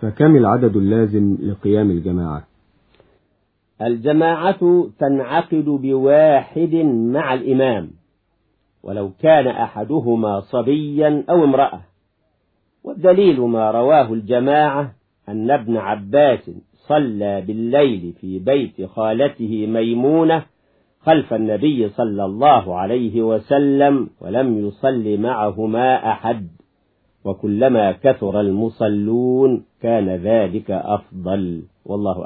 فكم العدد اللازم لقيام الجماعة؟ الجماعة تنعقد بواحد مع الإمام ولو كان أحدهما صبيا أو امرأة. والدليل ما رواه الجماعة أن ابن عباس صلى بالليل في بيت خالته ميمونة خلف النبي صلى الله عليه وسلم ولم يصل معهما أحد. وكلما كثر المصلون كان ذلك أفضل. والله أعلم.